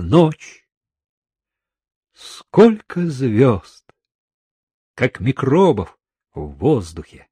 ночь. Сколько звезд, как микробов в воздухе.